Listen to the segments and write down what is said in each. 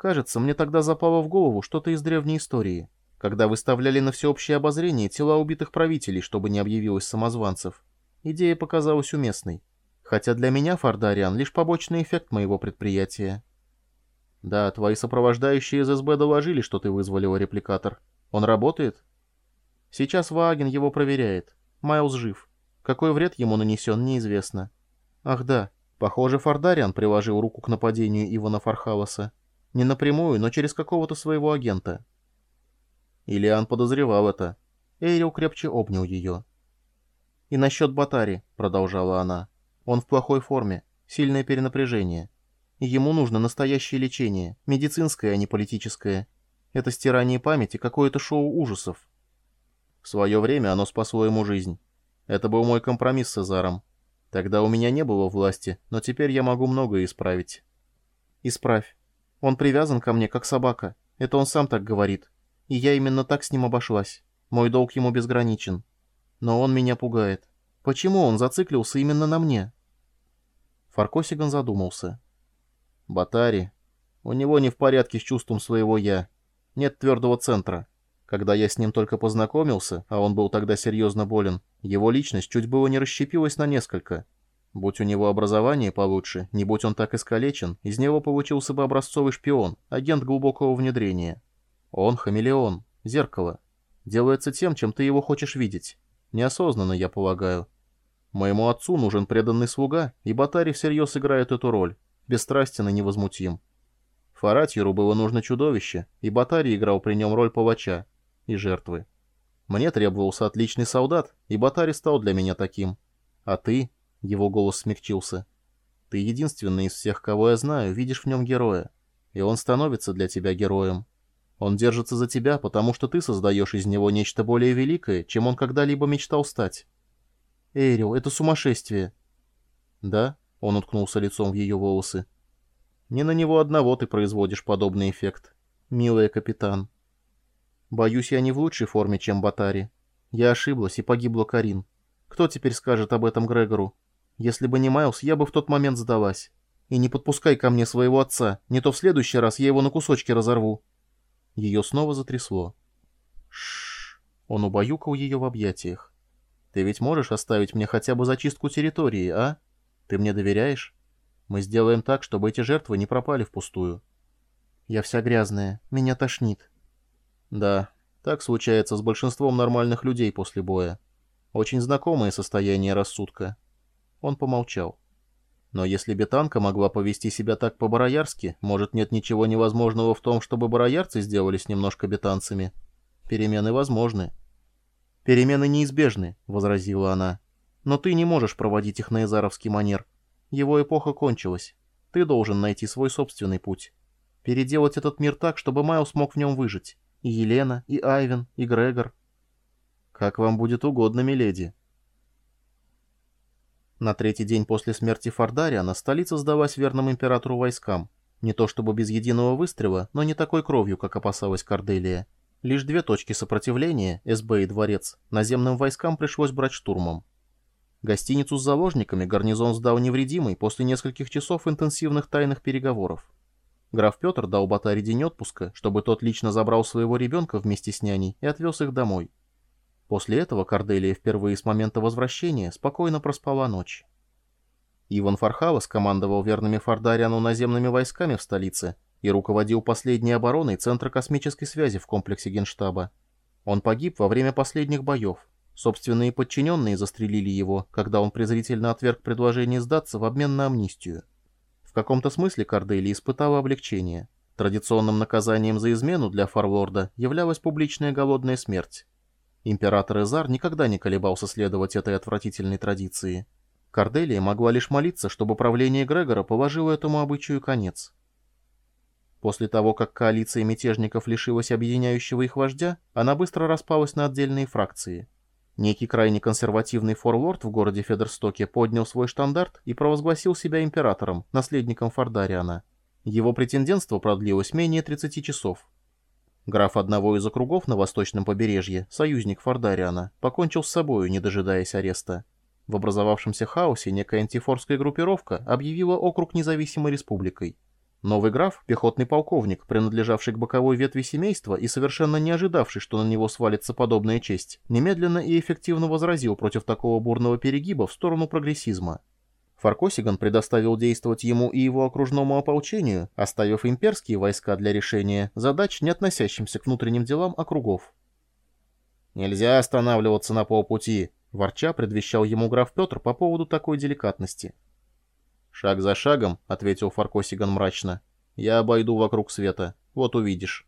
Кажется, мне тогда запало в голову что-то из древней истории, когда выставляли на всеобщее обозрение тела убитых правителей, чтобы не объявилось самозванцев. Идея показалась уместной. Хотя для меня Фардариан лишь побочный эффект моего предприятия. Да, твои сопровождающие из СБ доложили, что ты вызволил репликатор. Он работает? Сейчас Вааген его проверяет. Майлз жив. Какой вред ему нанесен, неизвестно. Ах да, похоже, Фардариан приложил руку к нападению Ивана Фархалоса. Не напрямую, но через какого-то своего агента. Илиан подозревал это. Эйрил крепче обнял ее. «И насчет Батари», — продолжала она. «Он в плохой форме, сильное перенапряжение. Ему нужно настоящее лечение, медицинское, а не политическое. Это стирание памяти, какое-то шоу ужасов. В свое время оно спасло ему жизнь. Это был мой компромисс с Цезаром. Тогда у меня не было власти, но теперь я могу многое исправить. Исправь. Он привязан ко мне, как собака. Это он сам так говорит. И я именно так с ним обошлась. Мой долг ему безграничен. Но он меня пугает. Почему он зациклился именно на мне? Фаркосиган задумался. Батари. У него не в порядке с чувством своего «я». Нет твердого центра. Когда я с ним только познакомился, а он был тогда серьезно болен, его личность чуть было не расщепилась на несколько. Будь у него образование получше, не будь он так искалечен, из него получился бы образцовый шпион, агент глубокого внедрения. Он хамелеон, зеркало. Делается тем, чем ты его хочешь видеть. Неосознанно, я полагаю. Моему отцу нужен преданный слуга, и Батари всерьез играет эту роль, бесстрастен и невозмутим. Фаратьеру было нужно чудовище, и Батари играл при нем роль палача и жертвы. Мне требовался отличный солдат, и Батари стал для меня таким. А ты, — его голос смягчился, — ты единственный из всех, кого я знаю, видишь в нем героя, и он становится для тебя героем. Он держится за тебя, потому что ты создаешь из него нечто более великое, чем он когда-либо мечтал стать. Эйрил, это сумасшествие. Да, — он уткнулся лицом в ее волосы. Не на него одного ты производишь подобный эффект, милая капитан. Боюсь, я не в лучшей форме, чем Батари. Я ошиблась, и погибла Карин. Кто теперь скажет об этом Грегору? Если бы не Майлз, я бы в тот момент сдалась. И не подпускай ко мне своего отца, не то в следующий раз я его на кусочки разорву. Ее снова затрясло. Шш. Он убаюкал ее в объятиях. Ты ведь можешь оставить мне хотя бы зачистку территории, а? Ты мне доверяешь? Мы сделаем так, чтобы эти жертвы не пропали впустую. Я вся грязная, меня тошнит. Да, так случается с большинством нормальных людей после боя. Очень знакомое состояние рассудка. Он помолчал. Но если бетанка могла повести себя так по-бароярски, может, нет ничего невозможного в том, чтобы бароярцы сделались немножко бетанцами? Перемены возможны. «Перемены неизбежны», — возразила она. «Но ты не можешь проводить их на изаровский манер. Его эпоха кончилась. Ты должен найти свой собственный путь. Переделать этот мир так, чтобы Майл смог в нем выжить. И Елена, и Айвен, и Грегор. Как вам будет угодно, миледи. На третий день после смерти Фардариана столица сдалась верным императору войскам. Не то чтобы без единого выстрела, но не такой кровью, как опасалась Корделия. Лишь две точки сопротивления, СБ и дворец, наземным войскам пришлось брать штурмом. Гостиницу с заложниками гарнизон сдал невредимый после нескольких часов интенсивных тайных переговоров. Граф Петр дал Батаре день отпуска, чтобы тот лично забрал своего ребенка вместе с няней и отвез их домой. После этого Корделия впервые с момента возвращения спокойно проспала ночь. Иван Фархалос командовал верными Фардариану наземными войсками в столице и руководил последней обороной Центра космической связи в комплексе Генштаба. Он погиб во время последних боев. Собственные подчиненные застрелили его, когда он презрительно отверг предложение сдаться в обмен на амнистию. В каком-то смысле Кордели испытала облегчение. Традиционным наказанием за измену для Фарлорда являлась публичная голодная смерть. Император Эзар никогда не колебался следовать этой отвратительной традиции. Корделия могла лишь молиться, чтобы правление Грегора положило этому обычаю конец. После того, как коалиция мятежников лишилась объединяющего их вождя, она быстро распалась на отдельные фракции – Некий крайне консервативный форлорд в городе Федерстоке поднял свой штандарт и провозгласил себя императором, наследником Фардариана. Его претендентство продлилось менее 30 часов. Граф одного из округов на восточном побережье, союзник Фардариана, покончил с собою, не дожидаясь ареста. В образовавшемся хаосе некая антифорская группировка объявила округ независимой республикой. Новый граф, пехотный полковник, принадлежавший к боковой ветви семейства и совершенно не ожидавший, что на него свалится подобная честь, немедленно и эффективно возразил против такого бурного перегиба в сторону прогрессизма. Фаркосиган предоставил действовать ему и его окружному ополчению, оставив имперские войска для решения задач, не относящимся к внутренним делам округов. «Нельзя останавливаться на полпути», — ворча предвещал ему граф Петр по поводу такой деликатности. «Шаг за шагом», — ответил Фаркосиган мрачно. «Я обойду вокруг света. Вот увидишь».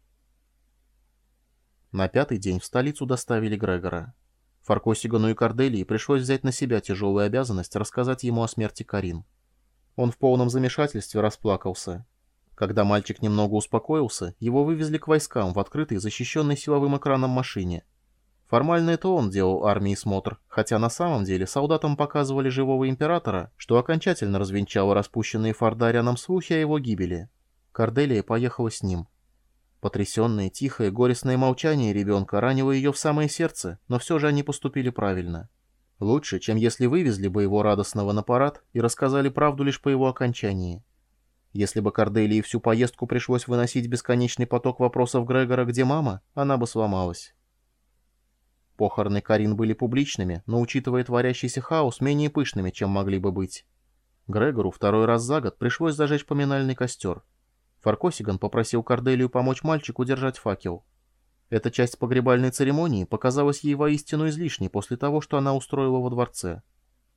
На пятый день в столицу доставили Грегора. Фаркосигану и Корделии пришлось взять на себя тяжелую обязанность рассказать ему о смерти Карин. Он в полном замешательстве расплакался. Когда мальчик немного успокоился, его вывезли к войскам в открытой, защищенной силовым экраном машине. Формально это он делал армии смотр, хотя на самом деле солдатам показывали живого императора, что окончательно развенчало распущенные Фардарианом слухи о его гибели. Корделия поехала с ним. Потрясенное, тихое, горестное молчание ребенка ранило ее в самое сердце, но все же они поступили правильно. Лучше, чем если вывезли бы его радостного на парад и рассказали правду лишь по его окончании. Если бы Корделии всю поездку пришлось выносить бесконечный поток вопросов Грегора «Где мама?», она бы сломалась. Похороны Карин были публичными, но, учитывая творящийся хаос, менее пышными, чем могли бы быть. Грегору второй раз за год пришлось зажечь поминальный костер. Фаркосиган попросил Корделию помочь мальчику держать факел. Эта часть погребальной церемонии показалась ей воистину излишней после того, что она устроила во дворце.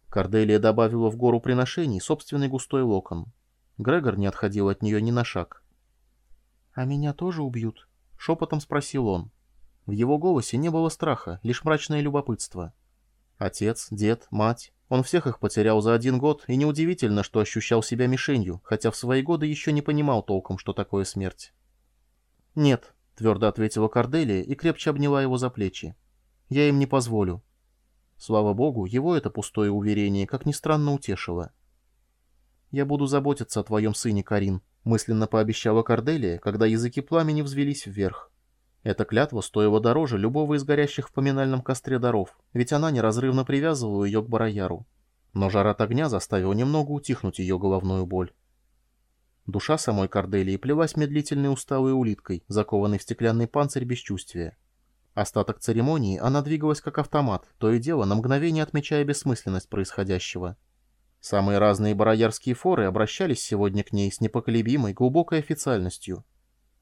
Корделия добавила в гору приношений собственный густой локон. Грегор не отходил от нее ни на шаг. «А меня тоже убьют?» — шепотом спросил он. В его голосе не было страха, лишь мрачное любопытство. Отец, дед, мать. Он всех их потерял за один год, и неудивительно, что ощущал себя мишенью, хотя в свои годы еще не понимал толком, что такое смерть. «Нет», — твердо ответила Корделия и крепче обняла его за плечи. «Я им не позволю». Слава богу, его это пустое уверение, как ни странно, утешило. «Я буду заботиться о твоем сыне, Карин», — мысленно пообещала Корделия, когда языки пламени взвелись вверх. Эта клятва стоила дороже любого из горящих в поминальном костре даров, ведь она неразрывно привязывала ее к Барояру. Но жар от огня заставил немного утихнуть ее головную боль. Душа самой Корделии плелась медлительной усталой улиткой, закованной в стеклянный панцирь бесчувствия. Остаток церемонии она двигалась как автомат, то и дело на мгновение отмечая бессмысленность происходящего. Самые разные бароярские форы обращались сегодня к ней с непоколебимой, глубокой официальностью –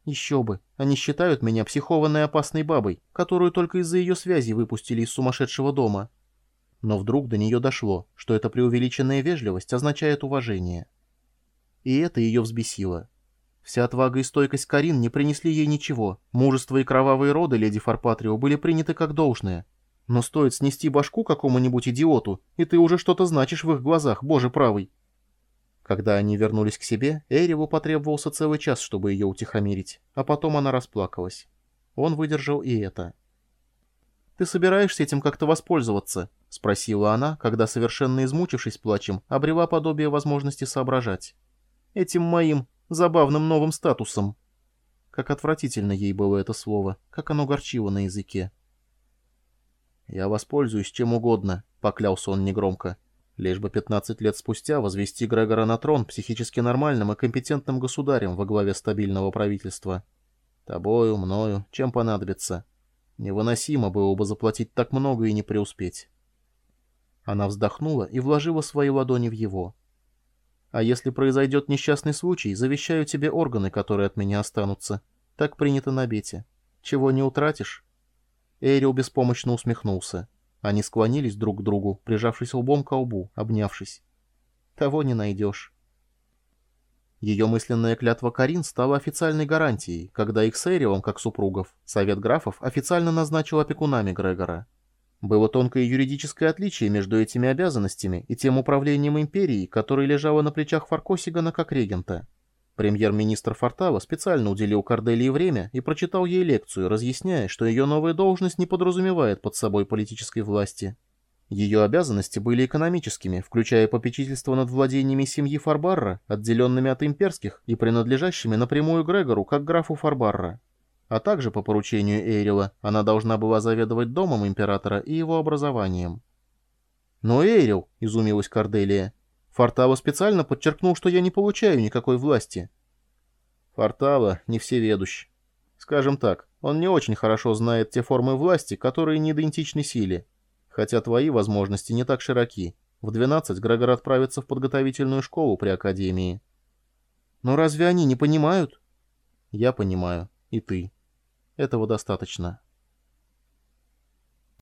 еще бы, они считают меня психованной опасной бабой, которую только из-за ее связи выпустили из сумасшедшего дома. Но вдруг до нее дошло, что эта преувеличенная вежливость означает уважение. И это ее взбесило. Вся отвага и стойкость Карин не принесли ей ничего, мужество и кровавые роды леди Фарпатрио были приняты как должное. Но стоит снести башку какому-нибудь идиоту, и ты уже что-то значишь в их глазах, боже правый. Когда они вернулись к себе, Эреву потребовался целый час, чтобы ее утихомирить, а потом она расплакалась. Он выдержал и это. «Ты собираешься этим как-то воспользоваться?» — спросила она, когда, совершенно измучившись плачем, обрела подобие возможности соображать. «Этим моим забавным новым статусом». Как отвратительно ей было это слово, как оно горчило на языке. «Я воспользуюсь чем угодно», — поклялся он негромко. Лишь бы 15 лет спустя возвести Грегора на трон психически нормальным и компетентным государем во главе стабильного правительства. Тобою, мною, чем понадобится. Невыносимо было бы заплатить так много и не преуспеть. Она вздохнула и вложила свои ладони в его. «А если произойдет несчастный случай, завещаю тебе органы, которые от меня останутся. Так принято на бете. Чего не утратишь?» Эрил беспомощно усмехнулся. Они склонились друг к другу, прижавшись лбом к лбу, обнявшись. Того не найдешь. Ее мысленная клятва Карин стала официальной гарантией, когда их с Эриом, как супругов, Совет графов официально назначил опекунами Грегора. Было тонкое юридическое отличие между этими обязанностями и тем управлением империей, которое лежало на плечах Фаркосигана как регента. Премьер-министр Фортава специально уделил Корделии время и прочитал ей лекцию, разъясняя, что ее новая должность не подразумевает под собой политической власти. Ее обязанности были экономическими, включая попечительство над владениями семьи Фарбарра, отделенными от имперских и принадлежащими напрямую Грегору, как графу Фарбарра. А также, по поручению Эйрила, она должна была заведовать домом императора и его образованием. «Но Эйрил», — изумилась Корделия, Фортава специально подчеркнул, что я не получаю никакой власти. Фортава не всеведущ. Скажем так, он не очень хорошо знает те формы власти, которые не идентичны силе. Хотя твои возможности не так широки. В 12 Грегор отправится в подготовительную школу при Академии. Но разве они не понимают? Я понимаю. И ты. Этого достаточно.